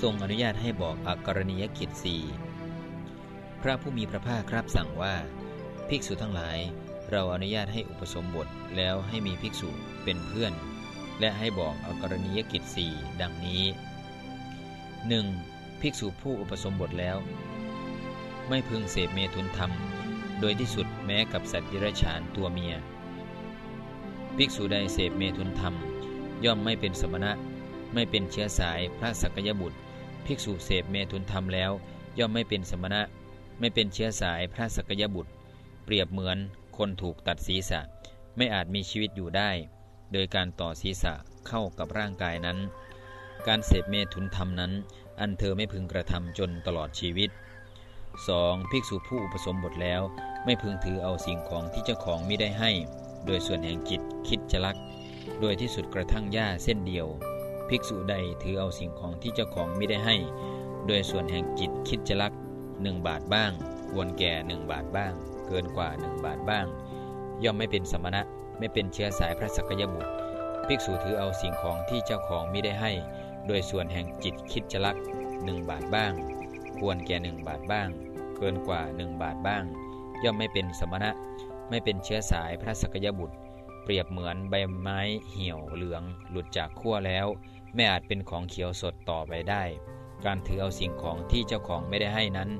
ทรงอนุญาตให้บอกอกรณียกิจสี่พระผู้มีพระภาคครับสั่งว่า ภิกษุทั้งหลาย เราอนุญาตให้อุปสมบทแล้วให้มีภิกษุเป็นเพื่อน และให้บอกอกรณียกิจสี่ดังนี้ 1. ภิกษุผู้อุปสมบทแล้ว ไม่พึงเสพเมถุนธรรม โดยที่สุดแม้กับสัตว์ดิรฉานตัวเมีย ภิกษุใดเสพเมถุนธรรม ย่อมไม่เป็นสมณะ ไม่เป็นเชื้อสายพระสักยบุตร ภิกษุเสพเมถุนธรรมแล้ว ย่อมไม่เป็นสมณะ ไม่เป็นเชื้อสายพระสักยบุตร เปรียบเหมือนคนถูกตัดศีรษะ ไม่อาจมีชีวิตอยู่ได้ โดยการต่อศีรษะเข้ากับร่างกายนั้น การเสพเมถุนธรรมนั้น อันเธอไม่พึงกระทำจนตลอดชีวิต 2. ภิกษุผู้อุปสมบทแล้วไม่พึงถือเอาสิ่งของที่เจ้าของไม่ได้ให้ โดยส่วนแห่งจิตคิดจะลัก โดยที่สุดกระทั่งหญ้าเส้นเดียว ภิกษุใดถือเอาสิ่งของที่เจ้าของไม่ได้ให้ โดยส่วนแห่งจิตคิดจะลักหนึ่งบาทบ้าง ควรแก่หนึ่งบาทบ้าง เกินกว่าหนึ่งบาทบ้าง ย่อมไม่เป็นสมณะไม่เป็นเชื้อสายพระสกยบุตร ภิกษุถือเอาสิ่งของที่เจ้าของไม่ได้ให้ โดยส่วนแห่งจิตคิดจะลักหนึ่งบาทบ้าง ควรแก่หนึ่งบาทบ้าง เกินกว่าหนึ่งบาทบ้าง ย่อมไม่เป็นสมณะไม่เป็นเชื้อสายพระสกยบุตร เปรียบเหมือนใบไม้เหี่ยวเหลืองหลุดจากขั้วแล้ว ไม่อาจเป็นของเขียวสดต่อไปได้ การถือเอาสิ่งของที่เจ้าของไม่ได้ให้นั้น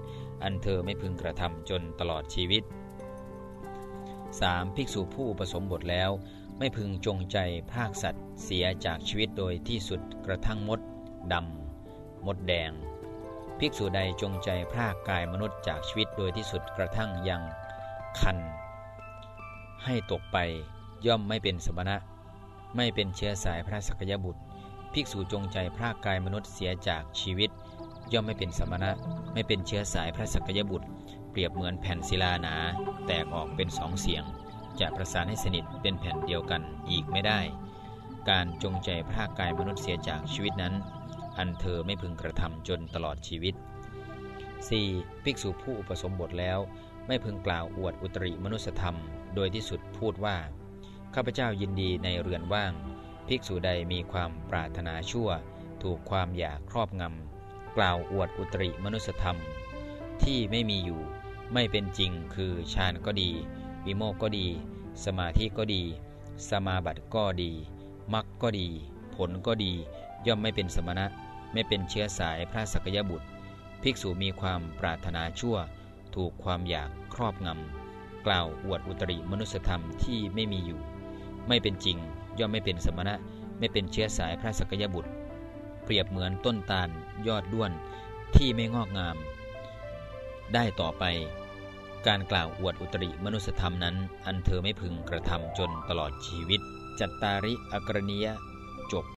อันเธอไม่พึงกระทำจนตลอดชีวิต 3. ภิกษุผู้อุปสมบทแล้ว ไม่พึงจงใจพากสัตว์เสียจากชีวิตโดยที่สุดกระทั่งมดดำมดแดง ภิกษุใดจงใจพรากกายมนุษย์จากชีวิตโดยที่สุดกระทั่งยังคันให้ตกไป ย่อมไม่เป็นสมณะ ไม่เป็นเชื้อสายพระสกยบุตร ภิกษุจงใจพรากกายมนุษย์เสียจากชีวิต ย่อมไม่เป็นสมณะ ไม่เป็นเชื้อสายพระสกยบุตร เปรียบเหมือนแผ่นศิลาหนา แตกออกเป็นสองเสียง จะประสานให้สนิทเป็นแผ่นเดียวกันอีกไม่ได้ การจงใจพรากกายมนุษย์เสียจากชีวิตนั้น อันเธอไม่พึงกระทำจนตลอดชีวิต 4. ภิกษุผู้อุปสมบทแล้ว ไม่พึงกล่าวอวดอุตริมนุสธรรม โดยที่สุดพูดว่า ข้าพเจ้ายินดีในเรือนว่าง ภิกษุใดมีความปรารถนาชั่ว ถูกความอยากครอบงำ กล่าวอวดอุตริมนุสธรรม ที่ไม่มีอยู่ไม่เป็นจริงคือฌานก็ดี วิโมกก็ดี สมาธิก็ดี สมาบัติก็ดีมรรคก็ดี ผลก็ดี ย่อมไม่เป็นสมณะ ไม่เป็นเชื้อสายพระสกยบุตร ภิกษุมีความปรารถนาชั่ว ถูกความอยากครอบงำ กล่าวอวดอุตริมนุสธรรมที่ไม่มีอยู่ ไม่เป็นจริง ย่อมไม่เป็นสมณะ ไม่เป็นเชื้อสายพระสกยบุตร เปรียบเหมือนต้นตาลยอดด้วนที่ไม่งอกงาม ได้ต่อไป การกล่าวอวดอุตริมนุสธรรมนั้น อันเธอไม่พึงกระทำจนตลอดชีวิต จัตตาริอกรณียจบ